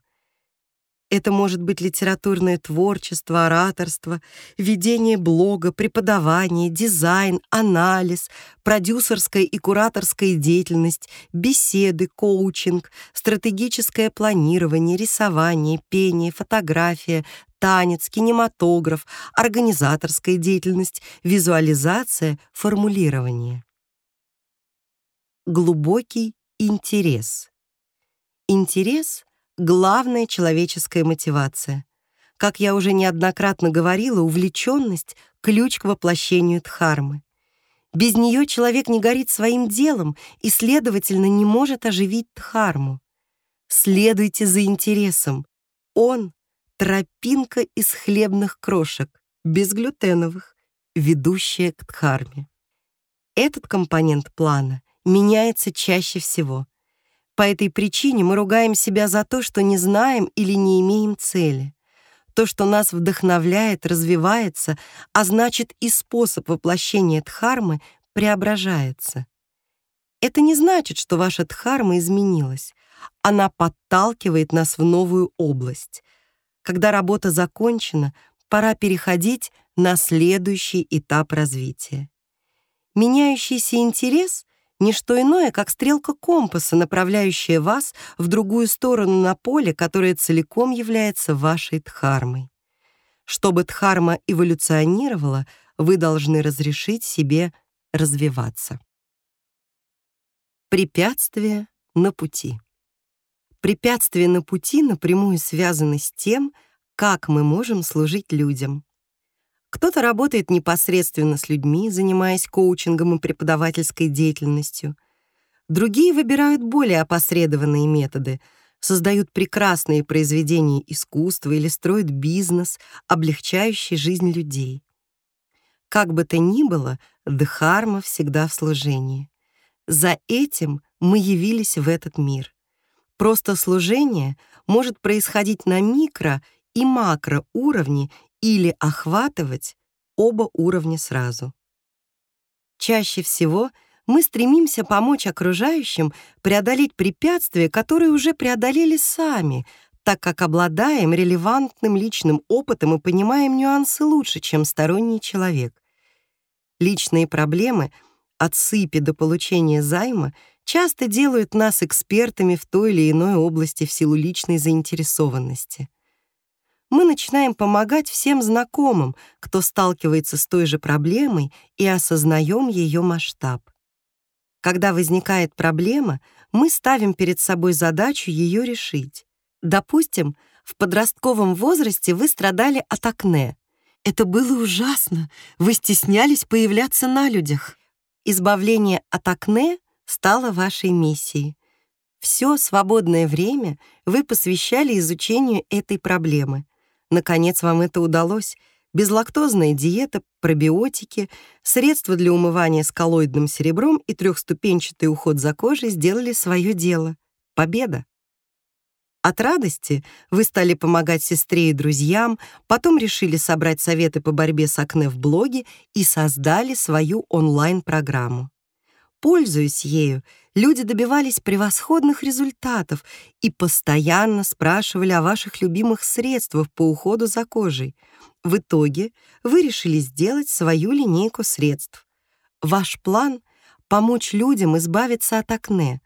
Это может быть литературное творчество, ораторство, ведение блога, преподавание, дизайн, анализ, продюсерская и кураторская деятельность, беседы, коучинг, стратегическое планирование, рисование, пение, фотография, танец, кинематограф, организаторская деятельность, визуализация, формулирование. Глубокий интерес. Интерес — главная человеческая мотивация. Как я уже неоднократно говорила, увлеченность — ключ к воплощению дхармы. Без нее человек не горит своим делом и, следовательно, не может оживить дхарму. Следуйте за интересом. Он — тропинка из хлебных крошек, безглютеновых, ведущая к дхарме. Этот компонент плана меняется чаще всего — по этой причине мы ругаем себя за то, что не знаем или не имеем цели. То, что нас вдохновляет, развивается, а значит и способ воплощения дхармы преображается. Это не значит, что ваша дхарма изменилась. Она подталкивает нас в новую область. Когда работа закончена, пора переходить на следующий этап развития. Меняющийся интерес не что иное, как стрелка компаса, направляющая вас в другую сторону на поле, которое целиком является вашей дхармой. Чтобы дхарма эволюционировала, вы должны разрешить себе развиваться. Препятствия на пути. Препятствия на пути напрямую связаны с тем, как мы можем служить людям. Кто-то работает непосредственно с людьми, занимаясь коучингом и преподавательской деятельностью. Другие выбирают более опосредованные методы, создают прекрасные произведения искусства или строят бизнес, облегчающий жизнь людей. Как бы то ни было, Дхарма всегда в служении. За этим мы явились в этот мир. Просто служение может происходить на микро и макроуровне или охватывать оба уровня сразу. Чаще всего мы стремимся помочь окружающим преодолеть препятствия, которые уже преодолели сами, так как обладаем релевантным личным опытом и понимаем нюансы лучше, чем сторонний человек. Личные проблемы от сыпи до получения займа часто делают нас экспертами в той или иной области в силу личной заинтересованности. Мы начинаем помогать всем знакомым, кто сталкивается с той же проблемой, и осознаем ее масштаб. Когда возникает проблема, мы ставим перед собой задачу ее решить. Допустим, в подростковом возрасте вы страдали от акне. Это было ужасно. Вы стеснялись появляться на людях. Избавление от акне стало вашей миссией. Все свободное время вы посвящали изучению этой проблемы. Наконец вам это удалось. Безлактозная диета, пробиотики, средства для умывания с коллоидным серебром и трехступенчатый уход за кожей сделали свое дело. Победа! От радости вы стали помогать сестре и друзьям, потом решили собрать советы по борьбе с акне в блоге и создали свою онлайн-программу. Пользуясь ею, люди добивались превосходных результатов и постоянно спрашивали о ваших любимых средствах по уходу за кожей. В итоге вы решили сделать свою линейку средств. Ваш план — помочь людям избавиться от акне.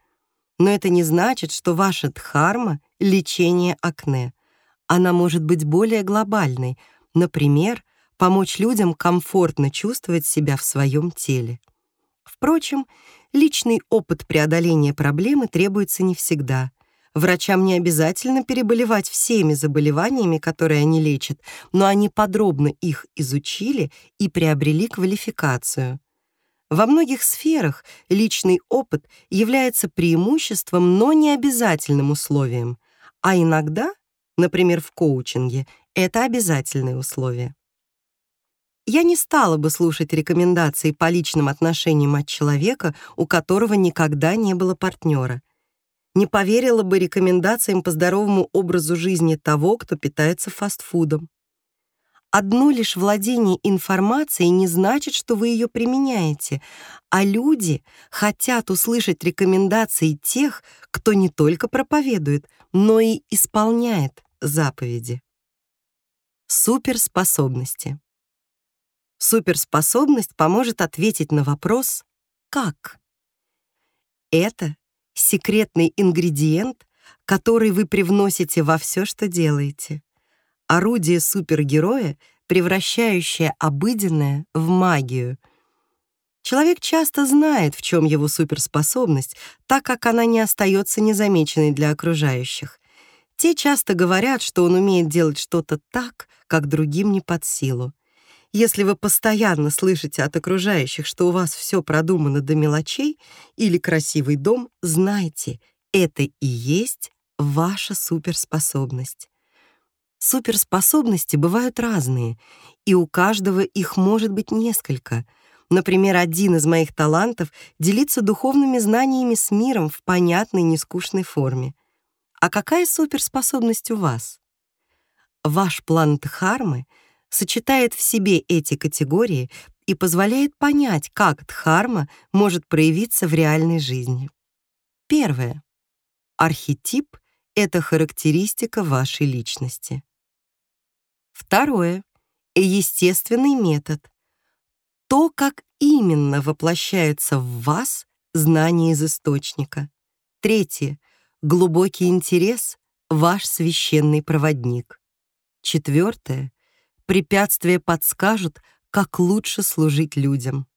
Но это не значит, что ваша дхарма — лечение акне. Она может быть более глобальной, например, помочь людям комфортно чувствовать себя в своем теле. Впрочем, личный опыт преодоления проблемы требуется не всегда. Врачам не обязательно переболевать всеми заболеваниями, которые они лечат, но они подробно их изучили и приобрели квалификацию. Во многих сферах личный опыт является преимуществом, но не обязательным условием, а иногда, например, в коучинге, это обязательное условие. Я не стала бы слушать рекомендации по личным отношениям от человека, у которого никогда не было партнера. Не поверила бы рекомендациям по здоровому образу жизни того, кто питается фастфудом. Одно лишь владение информацией не значит, что вы ее применяете, а люди хотят услышать рекомендации тех, кто не только проповедует, но и исполняет заповеди. Суперспособности. Суперспособность поможет ответить на вопрос «как?». Это секретный ингредиент, который вы привносите во все, что делаете орудие супергероя, превращающее обыденное в магию. Человек часто знает, в чем его суперспособность, так как она не остается незамеченной для окружающих. Те часто говорят, что он умеет делать что-то так, как другим не под силу. Если вы постоянно слышите от окружающих, что у вас все продумано до мелочей или красивый дом, знайте, это и есть ваша суперспособность. Суперспособности бывают разные, и у каждого их может быть несколько. Например, один из моих талантов — делиться духовными знаниями с миром в понятной, нескучной форме. А какая суперспособность у вас? Ваш план Дхармы сочетает в себе эти категории и позволяет понять, как Дхарма может проявиться в реальной жизни. Первое. Архетип — это характеристика вашей личности. Второе — естественный метод. То, как именно воплощается в вас знание из источника. Третье — глубокий интерес — ваш священный проводник. Четвертое — препятствия подскажут, как лучше служить людям.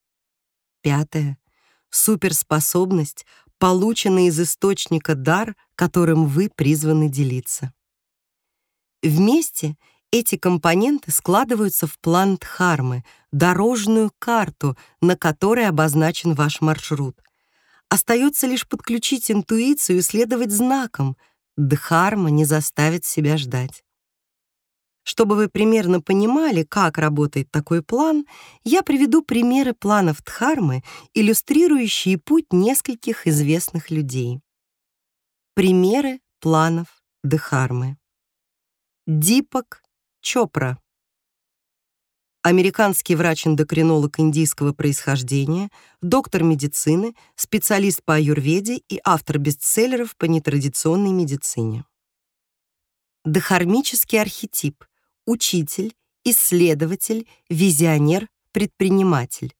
Пятое — суперспособность, полученный из источника дар, которым вы призваны делиться. Вместе эти компоненты складываются в план Дхармы, дорожную карту, на которой обозначен ваш маршрут. Остается лишь подключить интуицию и следовать знакам. Дхарма не заставит себя ждать. Чтобы вы примерно понимали, как работает такой план, я приведу примеры планов Дхармы, иллюстрирующие путь нескольких известных людей. Примеры планов Дхармы. Дипак Чопра. Американский врач-эндокринолог индийского происхождения, доктор медицины, специалист по аюрведе и автор бестселлеров по нетрадиционной медицине. Дохармический архетип — учитель, исследователь, визионер, предприниматель.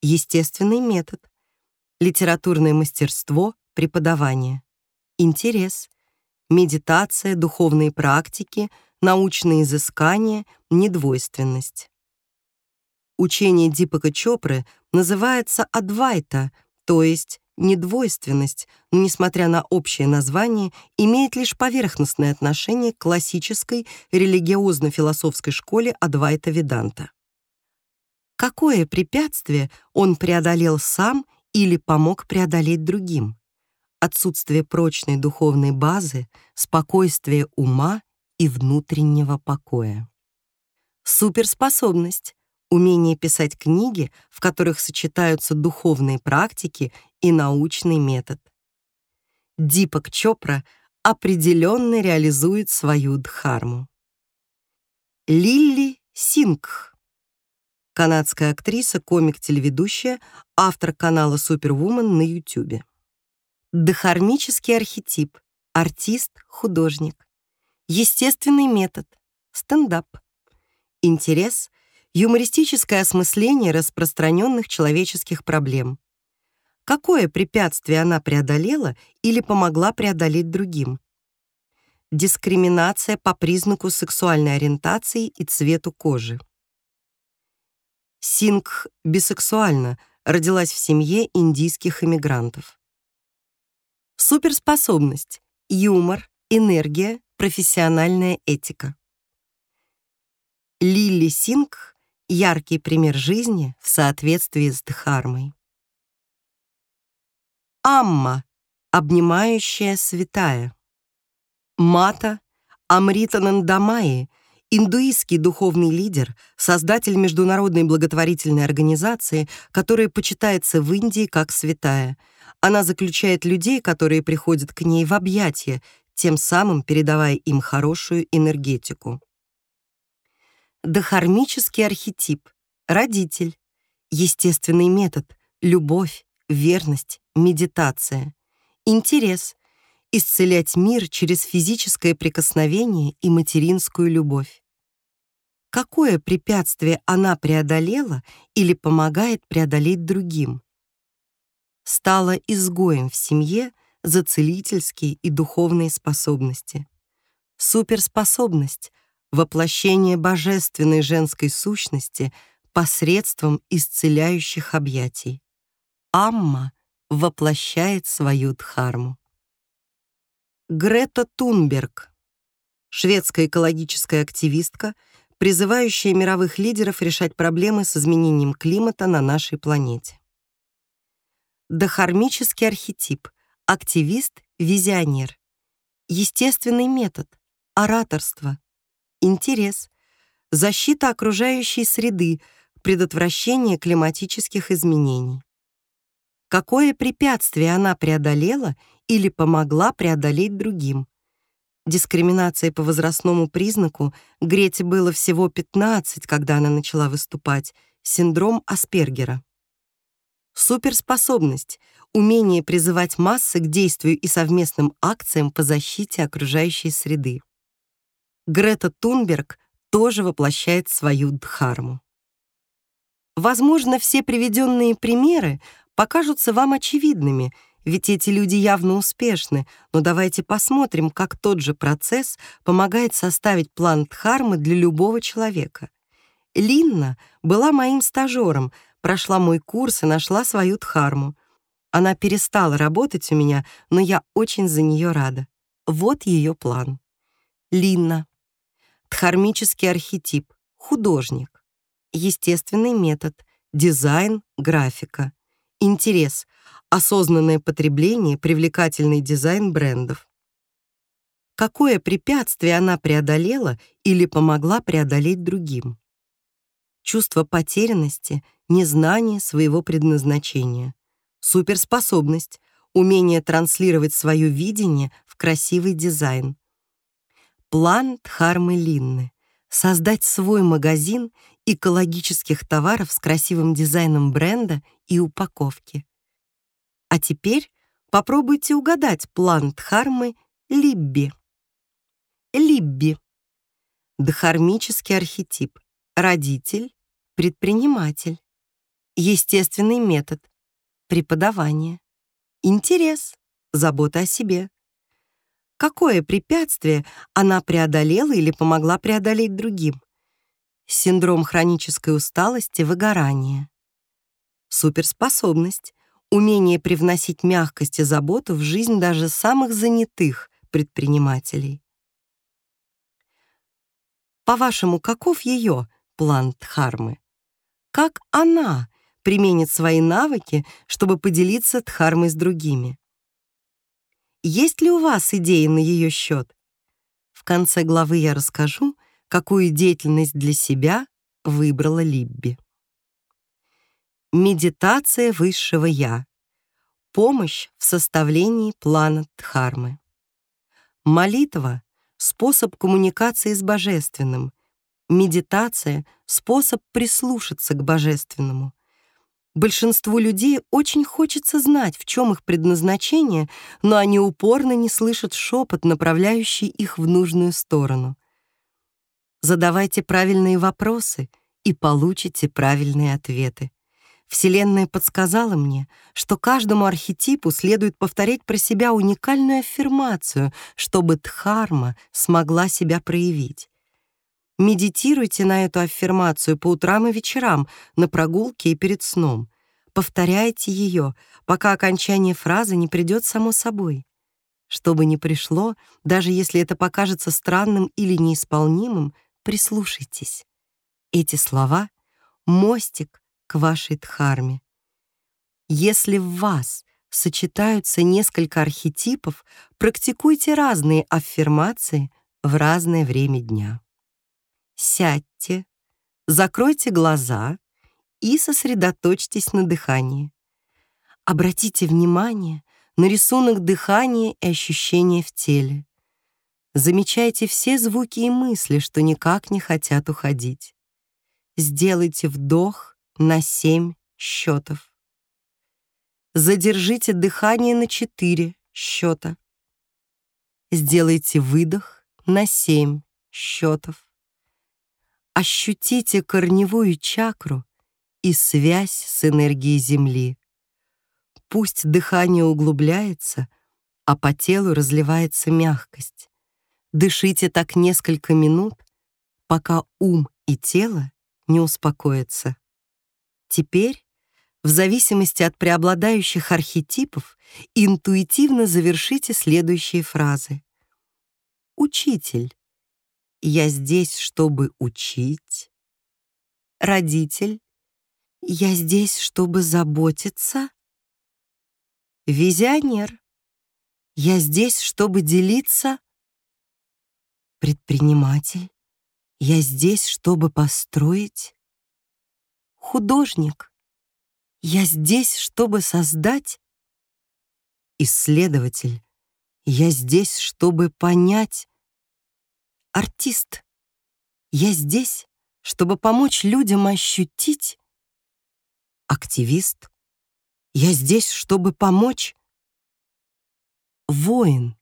Естественный метод литературное мастерство, преподавание, интерес, медитация, духовные практики, научные изыскания, недвойственность. Учение Дипака Чопры называется Адвайта, то есть недвойственность, но, несмотря на общее название, имеет лишь поверхностное отношение к классической религиозно-философской школе Адвайта Веданта. Какое препятствие он преодолел сам или помог преодолеть другим? Отсутствие прочной духовной базы, спокойствие ума и внутреннего покоя. Суперспособность умение писать книги, в которых сочетаются духовные практики и научный метод. Дипак Чопра определенно реализует свою дхарму. Лилли Сингх. Канадская актриса, комик-телеведущая, автор канала Супервумен на YouTube. Дхармический архетип. Артист, художник. Естественный метод. Стендап. Интерес юмористическое осмысление распространенных человеческих проблем. Какое препятствие она преодолела или помогла преодолеть другим? Дискриминация по признаку сексуальной ориентации и цвету кожи. Сингх бисексуальна, родилась в семье индийских иммигрантов. Суперспособность, юмор, энергия, профессиональная этика. Лили Сингх яркий пример жизни в соответствии с Дхармой. Амма, обнимающая святая. Мата, Амрита Нандамаи, индуистский духовный лидер, создатель международной благотворительной организации, которая почитается в Индии как святая. Она заключает людей, которые приходят к ней в объятия, тем самым передавая им хорошую энергетику. Дохармический архетип, родитель, естественный метод, любовь, верность, медитация, интерес, исцелять мир через физическое прикосновение и материнскую любовь. Какое препятствие она преодолела или помогает преодолеть другим? Стала изгоем в семье за целительские и духовные способности. Суперспособность — воплощение божественной женской сущности посредством исцеляющих объятий. Амма воплощает свою дхарму. Грета Тунберг, шведская экологическая активистка, призывающая мировых лидеров решать проблемы с изменением климата на нашей планете. Дохармический архетип, активист, визионер. Естественный метод, ораторство, интерес, защита окружающей среды, предотвращение климатических изменений. Какое препятствие она преодолела или помогла преодолеть другим? Дискриминация по возрастному признаку Грете было всего 15, когда она начала выступать, синдром Аспергера. Суперспособность — умение призывать массы к действию и совместным акциям по защите окружающей среды. Грета Тунберг тоже воплощает свою дхарму. Возможно, все приведенные примеры покажутся вам очевидными, ведь эти люди явно успешны, но давайте посмотрим, как тот же процесс помогает составить план дхармы для любого человека. Линна была моим стажером, прошла мой курс и нашла свою дхарму. Она перестала работать у меня, но я очень за нее рада. Вот ее план. Линна. Дхармический архетип, художник. Естественный метод, дизайн, графика. Интерес, осознанное потребление, привлекательный дизайн брендов. Какое препятствие она преодолела или помогла преодолеть другим? Чувство потерянности, незнание своего предназначения. Суперспособность, умение транслировать свое видение в красивый дизайн. План Дхармы Линны — создать свой магазин экологических товаров с красивым дизайном бренда и упаковки. А теперь попробуйте угадать план Дхармы Либби. Либби. Дхармический архетип. Родитель, предприниматель. Естественный метод. Преподавание. Интерес. Забота о себе. Какое препятствие она преодолела или помогла преодолеть другим? Синдром хронической усталости, выгорания. Суперспособность. Умение привносить мягкость и заботу в жизнь даже самых занятых предпринимателей. По-вашему, каков ее план Дхармы? Как она применит свои навыки, чтобы поделиться Дхармой с другими? Есть ли у вас идеи на ее счет? В конце главы я расскажу, какую деятельность для себя выбрала Либби. Медитация высшего Я. Помощь в составлении плана Дхармы. Молитва — способ коммуникации с Божественным. Медитация — способ прислушаться к Божественному. Большинству людей очень хочется знать, в чем их предназначение, но они упорно не слышат шепот, направляющий их в нужную сторону. Задавайте правильные вопросы и получите правильные ответы. Вселенная подсказала мне, что каждому архетипу следует повторять про себя уникальную аффирмацию, чтобы Дхарма смогла себя проявить. Медитируйте на эту аффирмацию по утрам и вечерам, на прогулке и перед сном. Повторяйте ее, пока окончание фразы не придет само собой. Что бы ни пришло, даже если это покажется странным или неисполнимым, прислушайтесь. Эти слова — мостик к вашей дхарме. Если в вас сочетаются несколько архетипов, практикуйте разные аффирмации в разное время дня сядьте, закройте глаза и сосредоточьтесь на дыхании. Обратите внимание на рисунок дыхания и ощущения в теле. Замечайте все звуки и мысли, что никак не хотят уходить. Сделайте вдох на семь счетов. Задержите дыхание на четыре счета. Сделайте выдох на семь счетов. Ощутите корневую чакру и связь с энергией Земли. Пусть дыхание углубляется, а по телу разливается мягкость. Дышите так несколько минут, пока ум и тело не успокоятся. Теперь, в зависимости от преобладающих архетипов, интуитивно завершите следующие фразы. Учитель, я здесь, чтобы учить. Родитель, я здесь, чтобы заботиться. Визионер, я здесь, чтобы делиться. Предприниматель, я здесь, чтобы построить. Художник, я здесь, чтобы создать. Исследователь, я здесь, чтобы понять артист. Я здесь, чтобы помочь людям ощутить. Активист. Я здесь, чтобы помочь. Воин.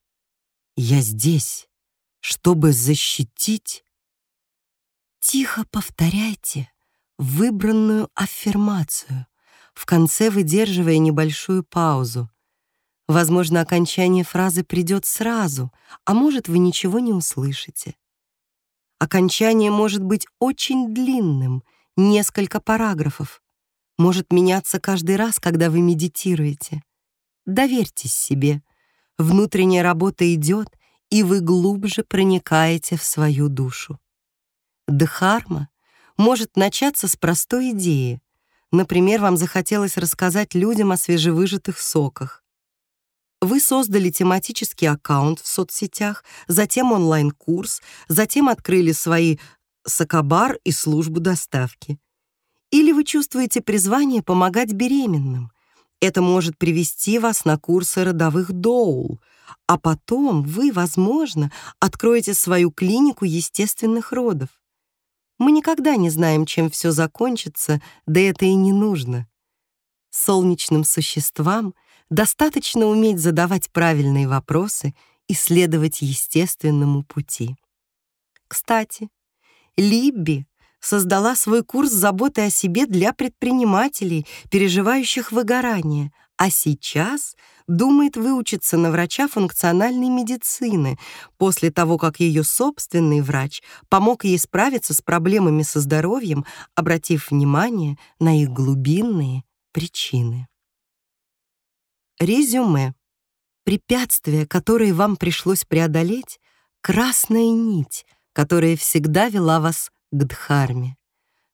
Я здесь, чтобы защитить. Тихо повторяйте выбранную аффирмацию, в конце выдерживая небольшую паузу. Возможно, окончание фразы придет сразу, а может, вы ничего не услышите. Окончание может быть очень длинным, несколько параграфов. Может меняться каждый раз, когда вы медитируете. Доверьтесь себе. Внутренняя работа идет, и вы глубже проникаете в свою душу. Дхарма может начаться с простой идеи. Например, вам захотелось рассказать людям о свежевыжатых соках. Вы создали тематический аккаунт в соцсетях, затем онлайн-курс, затем открыли свои сокобар и службу доставки. Или вы чувствуете призвание помогать беременным. Это может привести вас на курсы родовых доул, а потом вы, возможно, откроете свою клинику естественных родов. Мы никогда не знаем, чем все закончится, да это и не нужно. Солнечным существам — Достаточно уметь задавать правильные вопросы и следовать естественному пути. Кстати, Либби создала свой курс заботы о себе для предпринимателей, переживающих выгорание, а сейчас думает выучиться на врача функциональной медицины после того, как ее собственный врач помог ей справиться с проблемами со здоровьем, обратив внимание на их глубинные причины. Резюме. Препятствия, которые вам пришлось преодолеть, красная нить, которая всегда вела вас к Дхарме.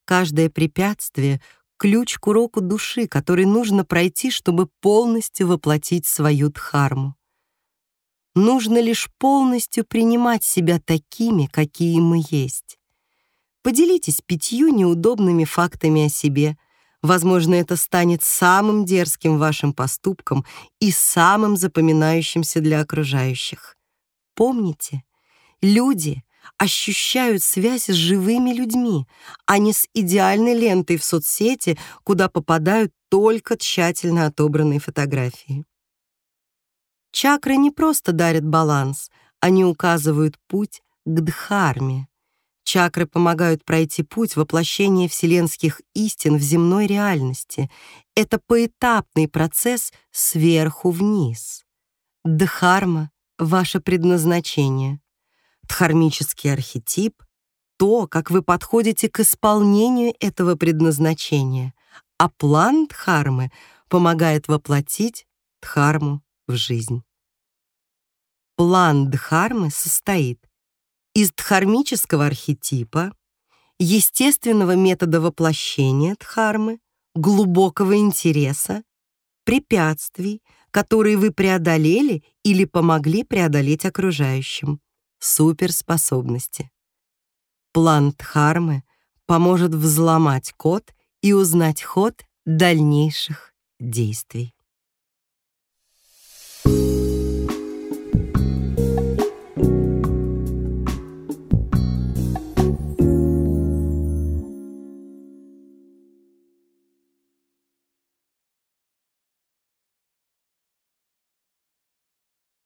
Каждое препятствие — ключ к уроку души, который нужно пройти, чтобы полностью воплотить свою Дхарму. Нужно лишь полностью принимать себя такими, какие мы есть. Поделитесь пятью неудобными фактами о себе. Возможно, это станет самым дерзким вашим поступком и самым запоминающимся для окружающих. Помните, люди ощущают связь с живыми людьми, а не с идеальной лентой в соцсети, куда попадают только тщательно отобранные фотографии. Чакры не просто дарят баланс, они указывают путь к дхарме. Чакры помогают пройти путь воплощения вселенских истин в земной реальности. Это поэтапный процесс сверху вниз. Дхарма — ваше предназначение. Дхармический архетип — то, как вы подходите к исполнению этого предназначения, а план Дхармы помогает воплотить Дхарму в жизнь. План Дхармы состоит из дхармического архетипа, естественного метода воплощения Дхармы, глубокого интереса, препятствий, которые вы преодолели или помогли преодолеть окружающим, суперспособности. План Дхармы поможет взломать код и узнать ход дальнейших действий.